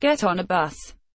Get on a bus.